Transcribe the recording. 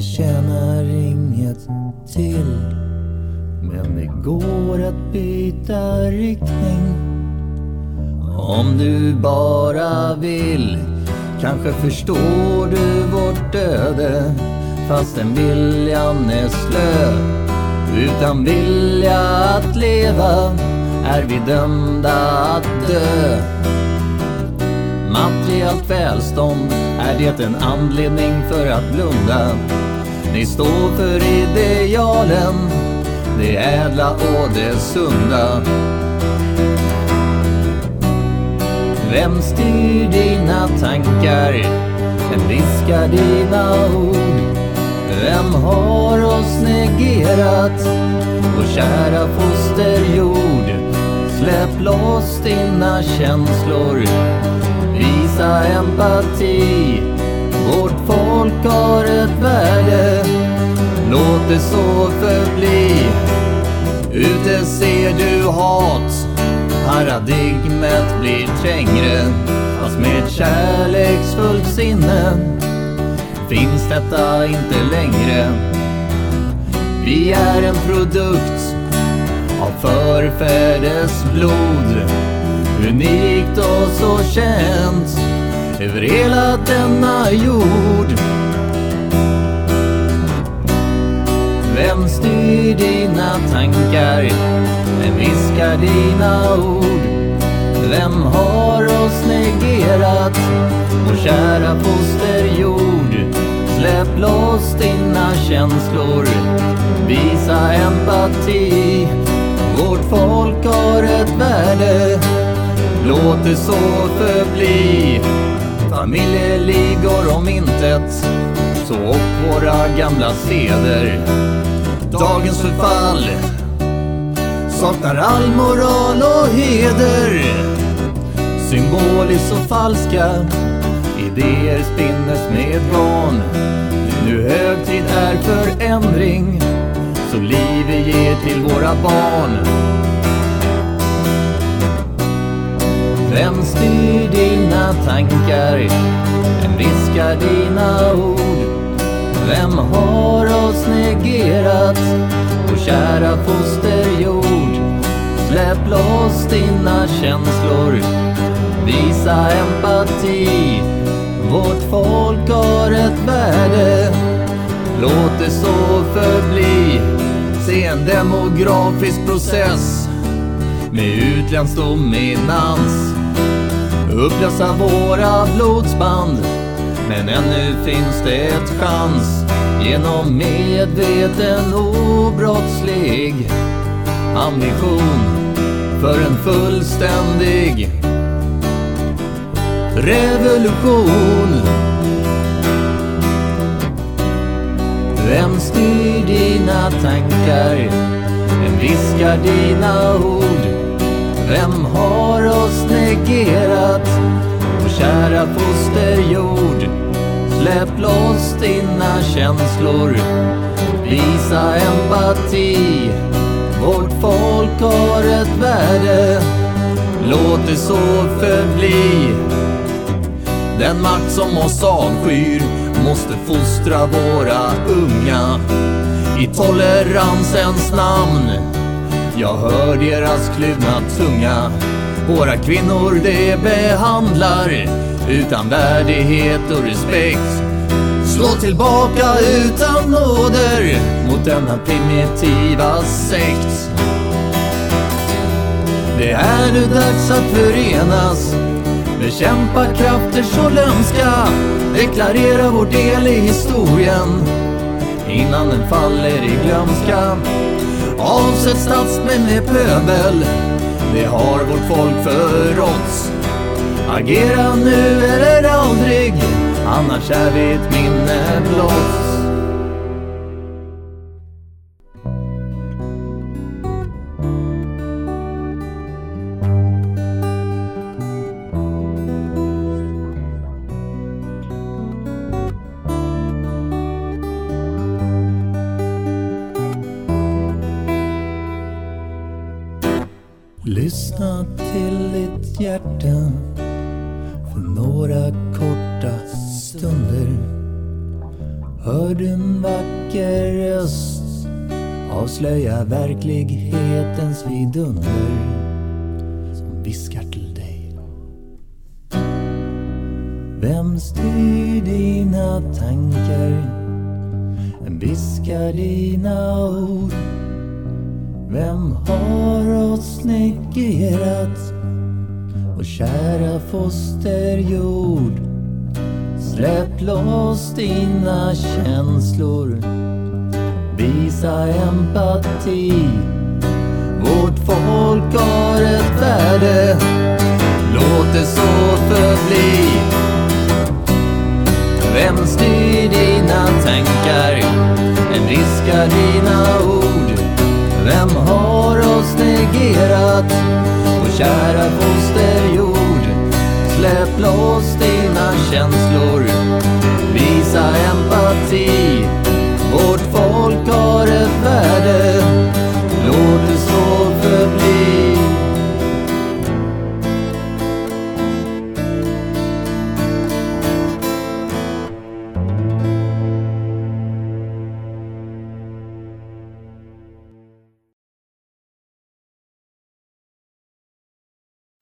det tjänar inget till. Men det går att byta riktning. Om du bara vill. Kanske förstår du vårt öde. Fastän viljan är slö. Utan vilja att leva är vi dömda att dö. Materiellt välstånd, är det en anledning för att blunda? Ni står för idealen, det ädla och det sunda. Vem styr dina tankar? Vem viskar dina ord? Vem har oss negerat? Vår kära fosterjord. Släpp loss dina känslor. Visa empati. Vårt folk har ett värde. Låt det så förbli. Ute ser du hat. Paradigmet blir trängre. Fast med ett kärleksfullt sinne finns detta inte längre. Vi är en produkt av förfäders blod. Unikt och så känt över hela denna jord. Vem styr dina tankar? Vem viskar dina ord? Vem har oss negerat? Vår kära fosterjord. Släpp loss dina känslor. Visa empati. Vårt folk har ett värde. Låt det så förbli. Familjeliv går om intet. Så upp våra gamla seder. Dagens förfall saknar all moral och heder. Symboliskt och falska idéer spinnes med garn. Nu högtid är förändring så liv vi ger till våra barn. Vem styr dina tankar? Vem viskar dina ord? Vem har oss negerat? Vår kära fosterjord. Släpp loss dina känslor. Visa empati. Vårt folk har ett värde. Låt det så förbli. Se en demografisk process med utländsk dominans. Upplösa våra blodsband men ännu finns det ett chans genom medveten obrottslig ambition för en fullständig revolution. Vem styr dina tankar? Vem viskar dina ord? Vem har oss negerat? Vår kära fosterjord. Släpp loss dina känslor. Visa empati. Vårt folk har ett värde. Låt det så förbli. Den makt som oss avskyr måste fostra våra unga i toleransens namn. Jag hör deras kluvna tunga. Våra kvinnor de behandlar utan värdighet och respekt. Slå tillbaka utan nåder mot denna primitiva sekt. Det är nu dags att förenas Bekämpa krafter så lömska Deklarera vår del i historien Innan den faller i glömska Avsätt statsmän med pöbel. Det har vårt folk förråtts Agera nu eller aldrig Annars är vi ett minne blott. Lyssna till ditt hjärta för några korta stunder. Hör du en vacker röst avslöja verklighetens vidunder som viskar till dig. Vem styr dina tankar? Vem viskar dina ord? Vem har oss negerat? Och kära fosterjord Släpp loss dina känslor Visa empati Vårt folk har ett värde Låt det så förbli Vem styr dina tankar? Vem viskar dina ord? Vem har oss negerat? Vår kära fosterjord Släpp loss dina känslor